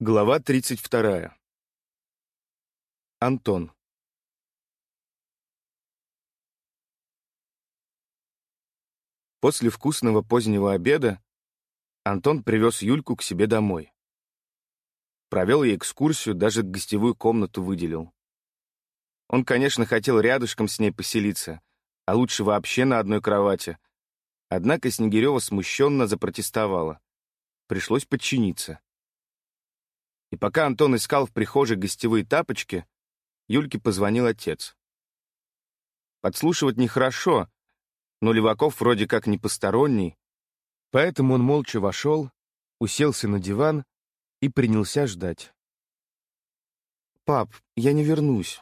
Глава 32. Антон. После вкусного позднего обеда Антон привез Юльку к себе домой. Провел ей экскурсию, даже гостевую комнату выделил. Он, конечно, хотел рядышком с ней поселиться, а лучше вообще на одной кровати. Однако Снегирева смущенно запротестовала. Пришлось подчиниться. И пока Антон искал в прихожей гостевые тапочки, Юльке позвонил отец. Подслушивать нехорошо, но Леваков вроде как не посторонний, поэтому он молча вошел, уселся на диван и принялся ждать. «Пап, я не вернусь.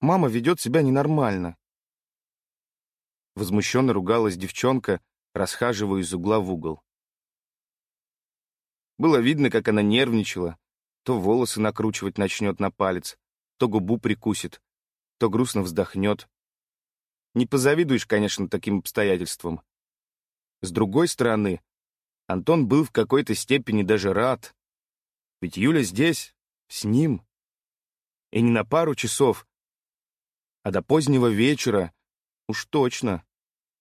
Мама ведет себя ненормально». Возмущенно ругалась девчонка, расхаживая из угла в угол. Было видно, как она нервничала, то волосы накручивать начнет на палец, то губу прикусит, то грустно вздохнет. Не позавидуешь, конечно, таким обстоятельствам. С другой стороны, Антон был в какой-то степени даже рад. Ведь Юля здесь, с ним. И не на пару часов, а до позднего вечера, уж точно,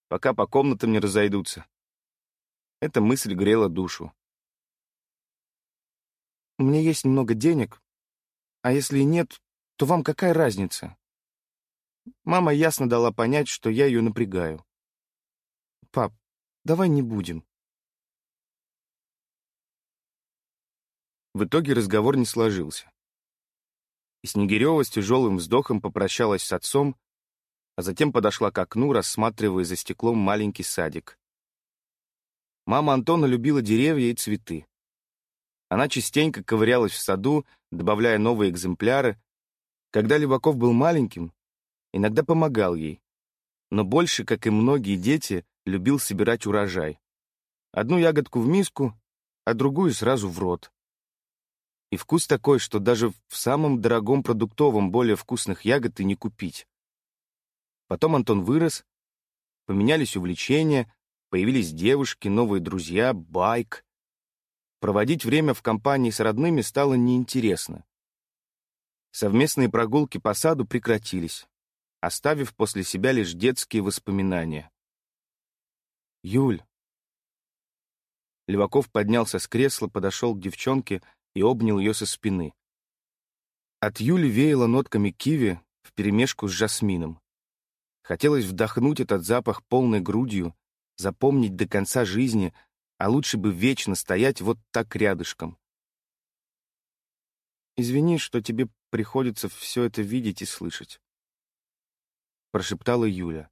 пока по комнатам не разойдутся. Эта мысль грела душу. У меня есть немного денег, а если и нет, то вам какая разница? Мама ясно дала понять, что я ее напрягаю. Пап, давай не будем. В итоге разговор не сложился. И Снегирева с тяжелым вздохом попрощалась с отцом, а затем подошла к окну, рассматривая за стеклом маленький садик. Мама Антона любила деревья и цветы. Она частенько ковырялась в саду, добавляя новые экземпляры. Когда Леваков был маленьким, иногда помогал ей. Но больше, как и многие дети, любил собирать урожай. Одну ягодку в миску, а другую сразу в рот. И вкус такой, что даже в самом дорогом продуктовом более вкусных ягод и не купить. Потом Антон вырос, поменялись увлечения, появились девушки, новые друзья, байк. Проводить время в компании с родными стало неинтересно. Совместные прогулки по саду прекратились, оставив после себя лишь детские воспоминания. «Юль!» Леваков поднялся с кресла, подошел к девчонке и обнял ее со спины. От Юли веяло нотками киви вперемешку с жасмином. Хотелось вдохнуть этот запах полной грудью, запомнить до конца жизни, а лучше бы вечно стоять вот так рядышком. «Извини, что тебе приходится все это видеть и слышать», — прошептала Юля.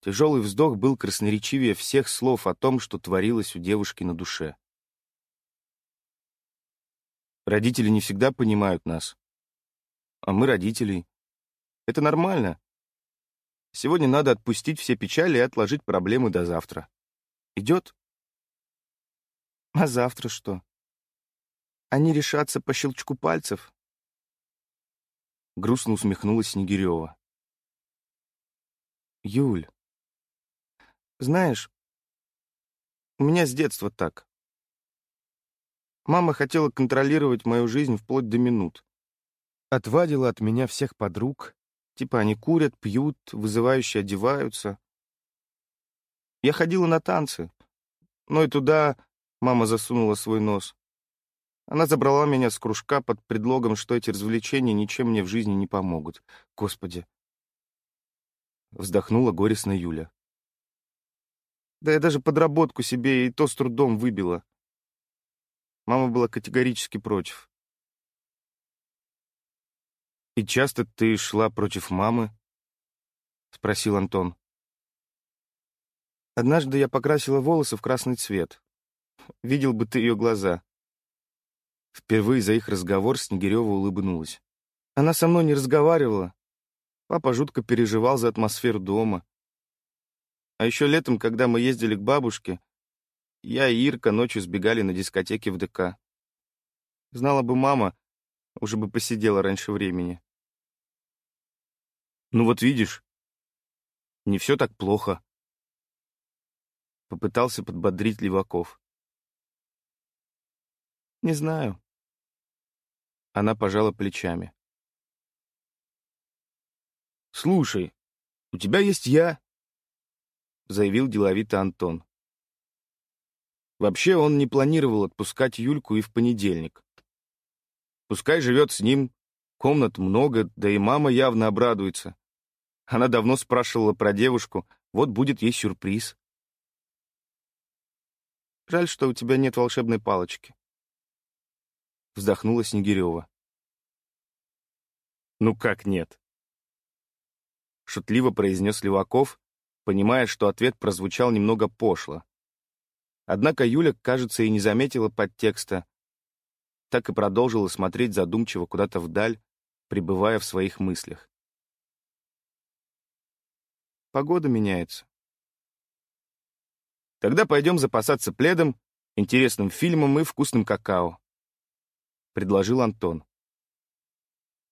Тяжелый вздох был красноречивее всех слов о том, что творилось у девушки на душе. Родители не всегда понимают нас. А мы родителей. Это нормально. Сегодня надо отпустить все печали и отложить проблемы до завтра. Идет? А завтра что? Они решатся по щелчку пальцев? Грустно усмехнулась Снегирева. Юль, знаешь, у меня с детства так. Мама хотела контролировать мою жизнь вплоть до минут. Отвадила от меня всех подруг, типа они курят, пьют, вызывающе одеваются. Я ходила на танцы, но и туда мама засунула свой нос. Она забрала меня с кружка под предлогом, что эти развлечения ничем мне в жизни не помогут. Господи. Вздохнула горестно Юля. Да я даже подработку себе и то с трудом выбила. Мама была категорически против. «И часто ты шла против мамы?» — спросил Антон. Однажды я покрасила волосы в красный цвет. Видел бы ты ее глаза. Впервые за их разговор Снегирева улыбнулась. Она со мной не разговаривала. Папа жутко переживал за атмосферу дома. А еще летом, когда мы ездили к бабушке, я и Ирка ночью сбегали на дискотеке в ДК. Знала бы мама, уже бы посидела раньше времени. Ну вот видишь, не все так плохо. Попытался подбодрить Леваков. Не знаю. Она пожала плечами. «Слушай, у тебя есть я», — заявил деловито Антон. Вообще он не планировал отпускать Юльку и в понедельник. Пускай живет с ним, комнат много, да и мама явно обрадуется. Она давно спрашивала про девушку, вот будет ей сюрприз. Жаль, что у тебя нет волшебной палочки. Вздохнула Снегирева. Ну как нет? Шутливо произнес Леваков, понимая, что ответ прозвучал немного пошло. Однако Юля, кажется, и не заметила подтекста, так и продолжила смотреть задумчиво куда-то вдаль, пребывая в своих мыслях. Погода меняется. Тогда пойдем запасаться пледом, интересным фильмом и вкусным какао», — предложил Антон.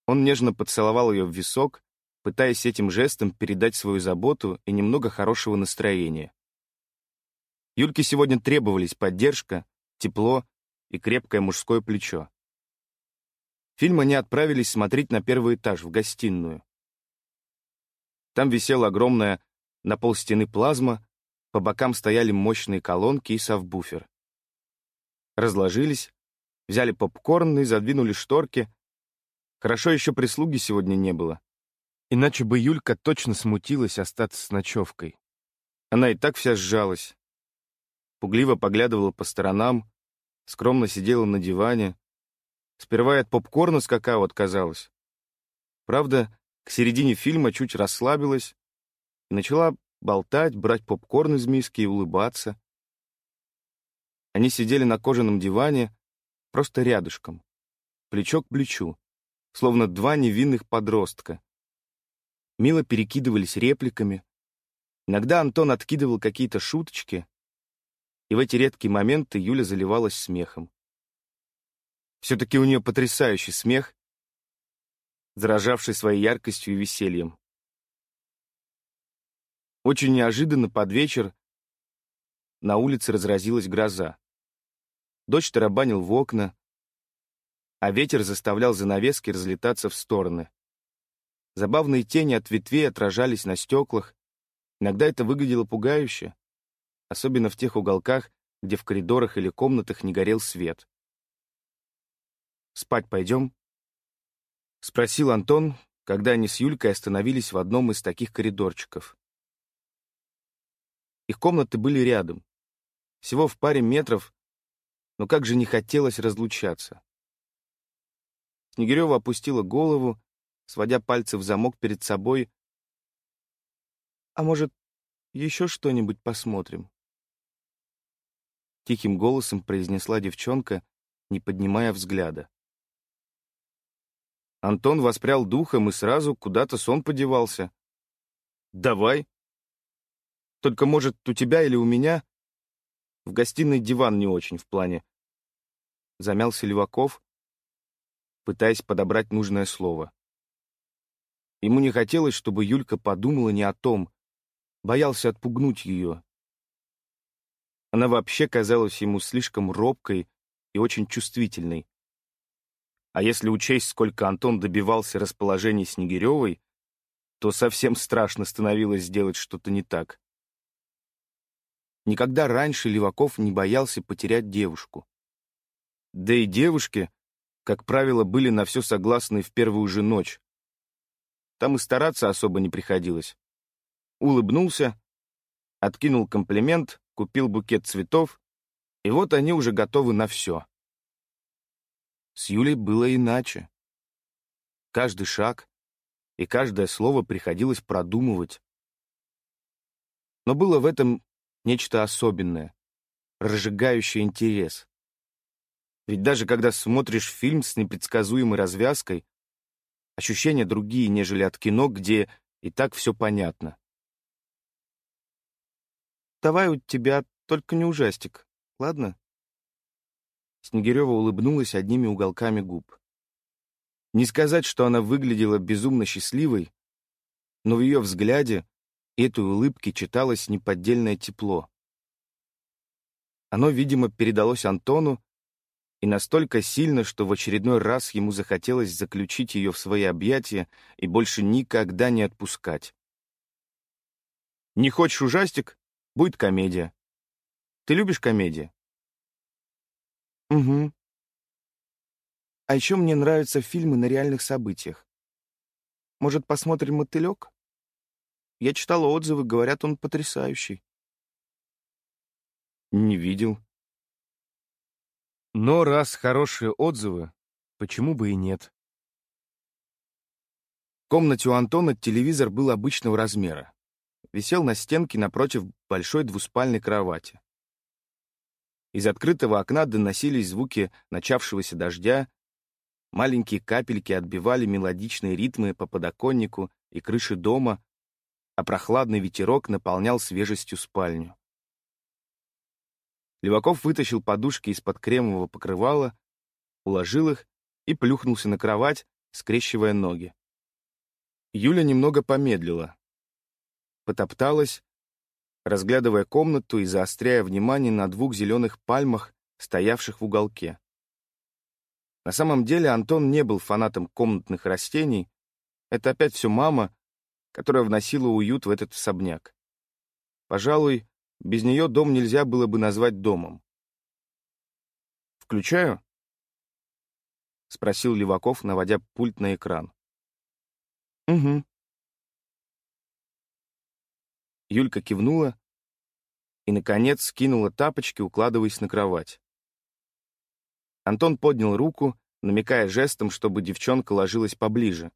Он нежно поцеловал ее в висок, пытаясь этим жестом передать свою заботу и немного хорошего настроения. Юльке сегодня требовались поддержка, тепло и крепкое мужское плечо. Фильм они отправились смотреть на первый этаж, в гостиную. Там висела огромная на полстены плазма, по бокам стояли мощные колонки и совбуфер. Разложились, взяли попкорн и задвинули шторки. Хорошо еще прислуги сегодня не было. Иначе бы Юлька точно смутилась остаться с ночевкой. Она и так вся сжалась, пугливо поглядывала по сторонам, скромно сидела на диване. Сперва от попкорна с какао отказалась. Правда, к середине фильма чуть расслабилась и начала болтать, брать попкорн из миски и улыбаться. Они сидели на кожаном диване, просто рядышком, плечо к плечу, словно два невинных подростка. Мило перекидывались репликами. Иногда Антон откидывал какие-то шуточки, и в эти редкие моменты Юля заливалась смехом. Все-таки у нее потрясающий смех, заражавший своей яркостью и весельем. Очень неожиданно под вечер на улице разразилась гроза. Дождь тарабанил в окна, а ветер заставлял занавески разлетаться в стороны. Забавные тени от ветвей отражались на стеклах. Иногда это выглядело пугающе особенно в тех уголках, где в коридорах или комнатах не горел свет. «Спать пойдем?» — спросил Антон, когда они с Юлькой остановились в одном из таких коридорчиков. Их комнаты были рядом, всего в паре метров, но как же не хотелось разлучаться. Снегирева опустила голову, сводя пальцы в замок перед собой. «А может, еще что-нибудь посмотрим?» — тихим голосом произнесла девчонка, не поднимая взгляда. Антон воспрял духом и сразу куда-то сон подевался. «Давай. Только, может, у тебя или у меня?» В гостиной диван не очень в плане. Замялся Леваков, пытаясь подобрать нужное слово. Ему не хотелось, чтобы Юлька подумала не о том, боялся отпугнуть ее, она вообще казалась ему слишком робкой и очень чувствительной. А если учесть, сколько Антон добивался расположения Снегиревой, то совсем страшно становилось сделать что-то не так. Никогда раньше Леваков не боялся потерять девушку. Да и девушки, как правило, были на все согласны в первую же ночь. Там и стараться особо не приходилось. Улыбнулся, откинул комплимент, купил букет цветов, и вот они уже готовы на все. С Юлей было иначе. Каждый шаг и каждое слово приходилось продумывать. Но было в этом нечто особенное, разжигающее интерес. Ведь даже когда смотришь фильм с непредсказуемой развязкой, ощущения другие, нежели от кино, где и так все понятно. Давай у тебя только не ужастик, ладно?» Снегирева улыбнулась одними уголками губ. Не сказать, что она выглядела безумно счастливой, но в ее взгляде этой улыбки читалось неподдельное тепло. Оно, видимо, передалось Антону, и настолько сильно, что в очередной раз ему захотелось заключить ее в свои объятия и больше никогда не отпускать. «Не хочешь ужастик? Будет комедия. Ты любишь комедии?» «Угу. А еще мне нравятся фильмы на реальных событиях. Может, посмотрим «Мотылек»? Я читала отзывы, говорят, он потрясающий». «Не видел», но раз хорошие отзывы, почему бы и нет? В комнате у Антона телевизор был обычного размера. Висел на стенке напротив большой двуспальной кровати. Из открытого окна доносились звуки начавшегося дождя, маленькие капельки отбивали мелодичные ритмы по подоконнику и крыше дома, а прохладный ветерок наполнял свежестью спальню. Леваков вытащил подушки из-под кремового покрывала, уложил их и плюхнулся на кровать, скрещивая ноги. Юля немного помедлила. Потопталась, разглядывая комнату и заостряя внимание на двух зеленых пальмах, стоявших в уголке. На самом деле Антон не был фанатом комнатных растений, это опять все мама, которая вносила уют в этот особняк. Пожалуй, без нее дом нельзя было бы назвать домом. «Включаю?» — спросил Леваков, наводя пульт на экран. «Угу». Юлька кивнула и, наконец, скинула тапочки, укладываясь на кровать. Антон поднял руку, намекая жестом, чтобы девчонка ложилась поближе,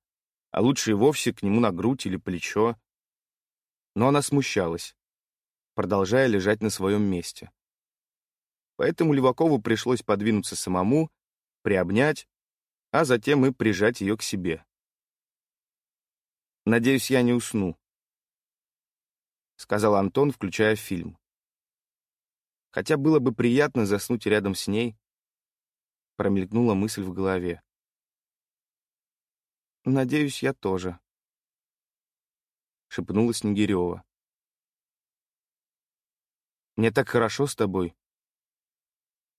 а лучше и вовсе к нему на грудь или плечо. Но она смущалась продолжая лежать на своем месте. Поэтому Левакову пришлось подвинуться самому, приобнять, а затем и прижать ее к себе. «Надеюсь, я не усну», — сказал Антон, включая фильм. «Хотя было бы приятно заснуть рядом с ней», — промелькнула мысль в голове. «Надеюсь, я тоже», — шепнула Снегирева. Мне так хорошо с тобой.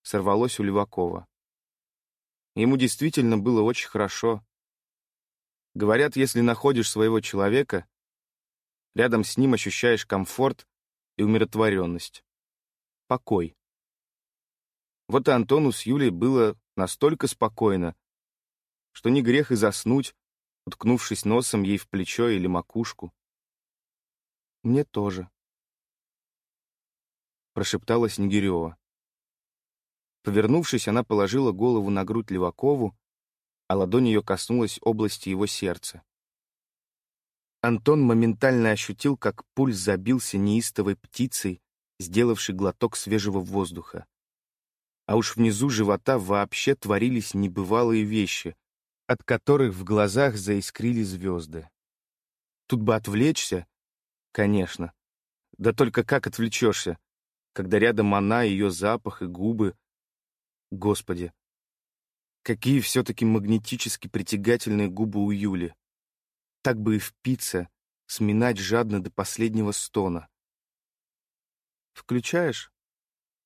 Сорвалось у Левакова. Ему действительно было очень хорошо. Говорят, если находишь своего человека, рядом с ним ощущаешь комфорт и умиротворенность. Покой. Вот и Антону с Юлей было настолько спокойно, что не грех и заснуть, уткнувшись носом ей в плечо или макушку. Мне тоже прошептала Снегирева. Повернувшись, она положила голову на грудь Левакову, а ладонь ее коснулась области его сердца. Антон моментально ощутил, как пульс забился неистовой птицей, сделавшей глоток свежего воздуха. А уж внизу живота вообще творились небывалые вещи, от которых в глазах заискрили звезды. Тут бы отвлечься, конечно. Да только как отвлечешься? когда рядом она, ее запах и губы. Господи, какие все-таки магнетически притягательные губы у Юли. Так бы и впиться, сминать жадно до последнего стона. «Включаешь?»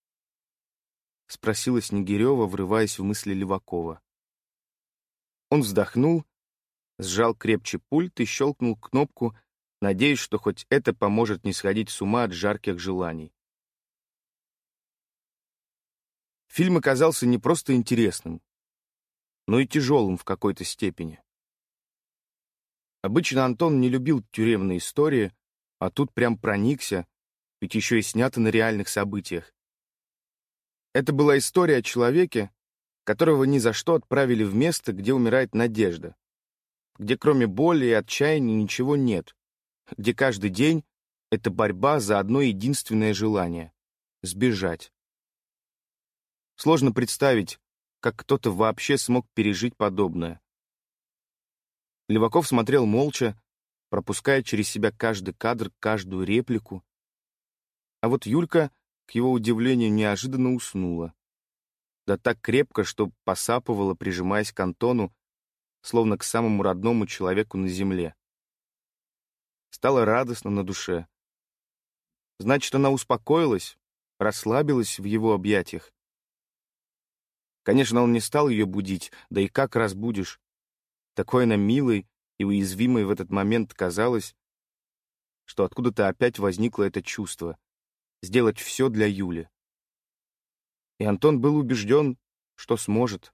— спросила Снегирева, врываясь в мысли Левакова. Он вздохнул, сжал крепче пульт и щелкнул кнопку, надеясь, что хоть это поможет не сходить с ума от жарких желаний. Фильм оказался не просто интересным, но и тяжелым в какой-то степени. Обычно Антон не любил тюремные истории, а тут прям проникся, ведь еще и снято на реальных событиях. Это была история о человеке, которого ни за что отправили в место, где умирает надежда, где кроме боли и отчаяния ничего нет, где каждый день — это борьба за одно единственное желание — сбежать. Сложно представить, как кто-то вообще смог пережить подобное. Леваков смотрел молча, пропуская через себя каждый кадр, каждую реплику. А вот Юлька, к его удивлению, неожиданно уснула. Да так крепко, что посапывала, прижимаясь к Антону, словно к самому родному человеку на земле. Стало радостно на душе. Значит, она успокоилась, расслабилась в его объятиях Конечно, он не стал ее будить, да и как разбудишь. Такой она милой и уязвимой в этот момент казалось, что откуда-то опять возникло это чувство — сделать все для Юли. И Антон был убежден, что сможет.